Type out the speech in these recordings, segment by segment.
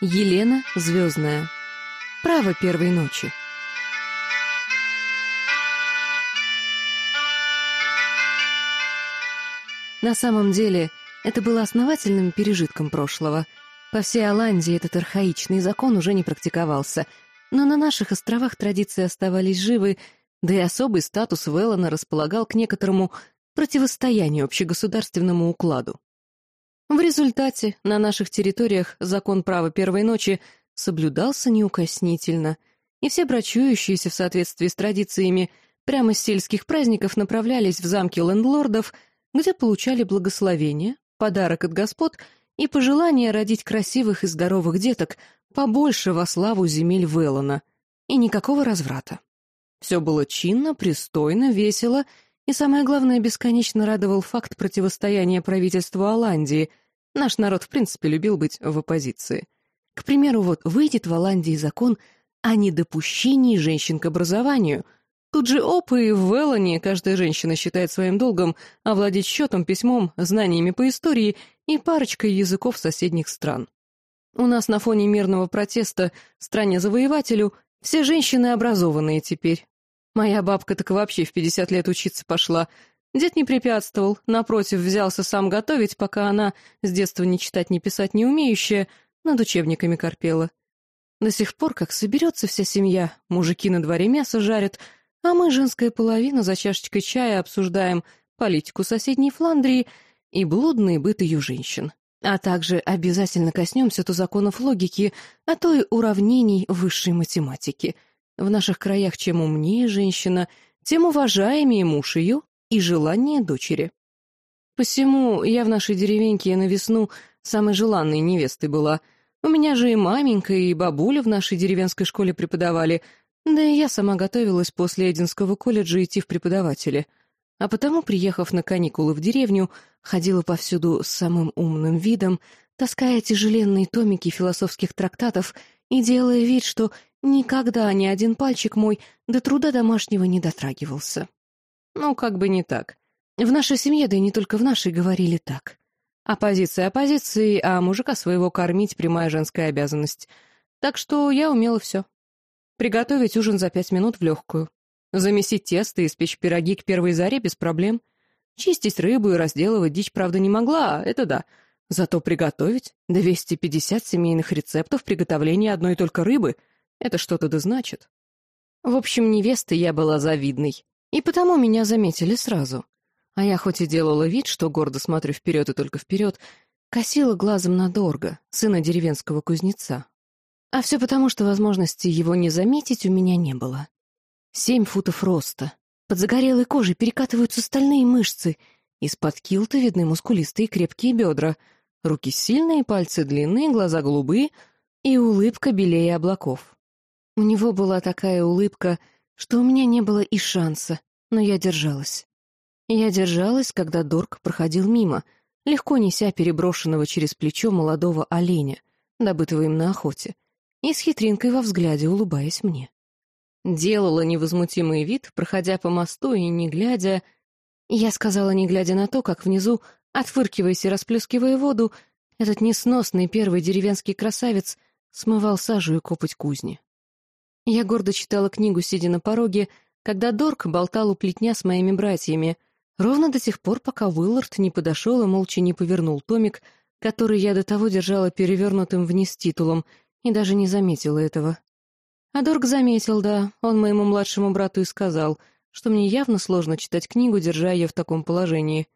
Елена Звездная. Право первой ночи. На самом деле, это было основательным пережитком прошлого. По всей Оландии этот архаичный закон уже не практиковался, но на наших островах традиции оставались живы, да и особый статус Веллана располагал к некоторому противостоянию общегосударственному укладу. В результате на наших территориях закон права первой ночи соблюдался неукоснительно, и все брачующиеся в соответствии с традициями прямо с сельских праздников направлялись в замки лендлордов, где получали благословение, подарок от господ и пожелание родить красивых и здоровых деток побольше во славу земель Веллана, и никакого разврата. Все было чинно, пристойно, весело — и самое главное, бесконечно радовал факт противостояния правительству Оландии. Наш народ, в принципе, любил быть в оппозиции. К примеру, вот выйдет в Оландии закон о недопущении женщин к образованию. Тут же опы и в Веллане каждая женщина считает своим долгом овладеть счетом, письмом, знаниями по истории и парочкой языков соседних стран. У нас на фоне мирного протеста стране-завоевателю все женщины образованные теперь, Моя бабка так вообще в пятьдесят лет учиться пошла. Дед не препятствовал, напротив, взялся сам готовить, пока она, с детства ни читать, ни писать не умеющая, над учебниками корпела. До сих пор, как соберется вся семья, мужики на дворе мясо жарят, а мы, женская половина, за чашечкой чая обсуждаем политику соседней Фландрии и блудный быт ее женщин. А также обязательно коснемся то законов логики, а то и уравнений высшей математики — в наших краях чем умнее женщина, тем уважаемее муж ее и желание дочери. Посему я в нашей деревеньке на весну самой желанной невестой была. У меня же и маменька, и бабуля в нашей деревенской школе преподавали, да и я сама готовилась после Эдинского колледжа идти в преподаватели. А потому, приехав на каникулы в деревню, ходила повсюду с самым умным видом, таская тяжеленные томики философских трактатов и делая вид, что Никогда ни один пальчик мой до труда домашнего не дотрагивался. Ну, как бы не так. В нашей семье, да и не только в нашей, говорили так. Оппозиция оппозиции, а мужика своего кормить — прямая женская обязанность. Так что я умела все. Приготовить ужин за пять минут в легкую. Замесить тесто и испечь пироги к первой заре без проблем. Чистить рыбу и разделывать дичь, правда, не могла, это да. Зато приготовить 250 семейных рецептов приготовления одной только рыбы — это что-то да значит. В общем, невесты я была завидной, и потому меня заметили сразу. А я хоть и делала вид, что гордо смотрю вперед и только вперед, косила глазом на Дорга, сына деревенского кузнеца. А все потому, что возможности его не заметить у меня не было. Семь футов роста. Под загорелой кожей перекатываются стальные мышцы. Из-под килта видны мускулистые крепкие бедра. Руки сильные, пальцы длинные, глаза голубые и улыбка белее облаков. У него была такая улыбка, что у меня не было и шанса, но я держалась. Я держалась, когда Дорк проходил мимо, легко неся переброшенного через плечо молодого оленя, добытого им на охоте, и с хитринкой во взгляде улыбаясь мне. Делала невозмутимый вид, проходя по мосту и не глядя... Я сказала, не глядя на то, как внизу, отфыркиваясь и расплескивая воду, этот несносный первый деревенский красавец смывал сажу и копоть кузни. Я гордо читала книгу, сидя на пороге, когда Дорк болтал у плетня с моими братьями, ровно до тех пор, пока Уиллард не подошел и молча не повернул томик, который я до того держала перевернутым вниз титулом, и даже не заметила этого. А Дорк заметил, да, он моему младшему брату и сказал, что мне явно сложно читать книгу, держа ее в таком положении.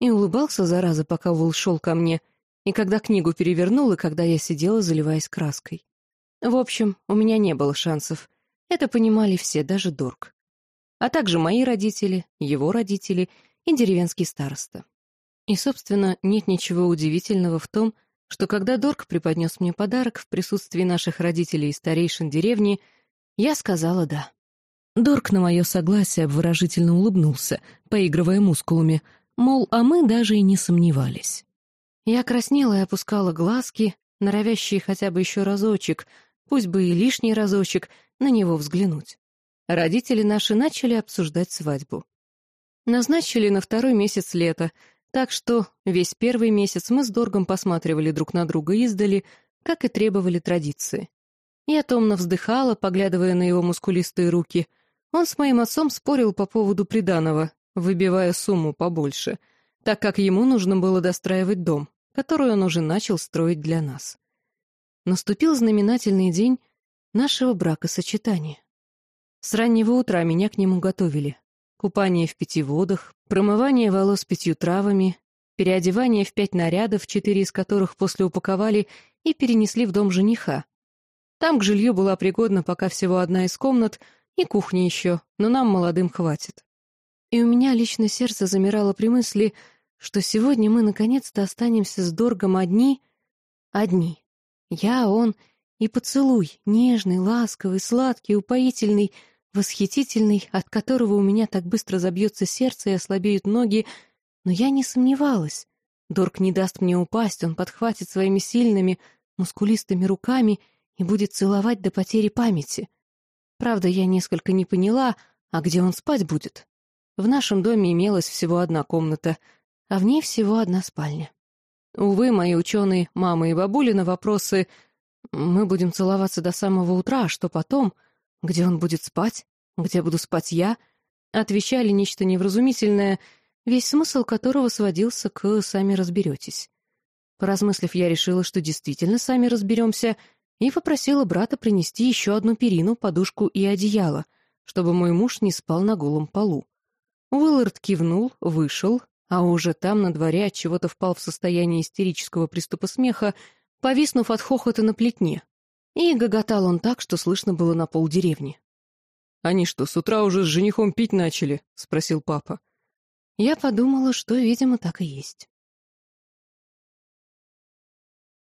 И улыбался, зараза, пока Уилл шел ко мне, и когда книгу перевернул, и когда я сидела, заливаясь краской. В общем, у меня не было шансов. Это понимали все, даже Дорк. А также мои родители, его родители и деревенский староста. И, собственно, нет ничего удивительного в том, что когда Дорк преподнес мне подарок в присутствии наших родителей и старейшин деревни, я сказала «да». Дорк на мое согласие обворожительно улыбнулся, поигрывая мускулами, мол, а мы даже и не сомневались. Я краснела и опускала глазки, норовящие хотя бы еще разочек, пусть бы и лишний разочек, на него взглянуть. Родители наши начали обсуждать свадьбу. Назначили на второй месяц лета, так что весь первый месяц мы с Доргом посматривали друг на друга издали, как и требовали традиции. Я томно вздыхала, поглядывая на его мускулистые руки. Он с моим отцом спорил по поводу приданого, выбивая сумму побольше, так как ему нужно было достраивать дом, который он уже начал строить для нас. Наступил знаменательный день нашего бракосочетания. С раннего утра меня к нему готовили. Купание в пяти водах, промывание волос пятью травами, переодевание в пять нарядов, четыре из которых после упаковали и перенесли в дом жениха. Там к жилью была пригодна пока всего одна из комнат и кухня еще, но нам, молодым, хватит. И у меня лично сердце замирало при мысли, что сегодня мы наконец-то останемся с Доргом одни, одни. Я, он и поцелуй, нежный, ласковый, сладкий, упоительный — восхитительный, от которого у меня так быстро забьется сердце и ослабеют ноги, но я не сомневалась. Дорк не даст мне упасть, он подхватит своими сильными, мускулистыми руками и будет целовать до потери памяти. Правда, я несколько не поняла, а где он спать будет? В нашем доме имелась всего одна комната, а в ней всего одна спальня. Увы, мои ученые, мама и бабули на вопросы «Мы будем целоваться до самого утра, а что потом?» Где он будет спать? Где буду спать я? Отвечали нечто невразумительное, весь смысл которого сводился к «сами разберетесь». Поразмыслив, я решила, что действительно сами разберемся, и попросила брата принести еще одну перину, подушку и одеяло, чтобы мой муж не спал на голом полу. Уиллард кивнул, вышел, а уже там, на дворе, от чего-то впал в состояние истерического приступа смеха, повиснув от хохота на плетне, и гоготал он так, что слышно было на полдеревни. «Они что, с утра уже с женихом пить начали?» — спросил папа. Я подумала, что, видимо, так и есть.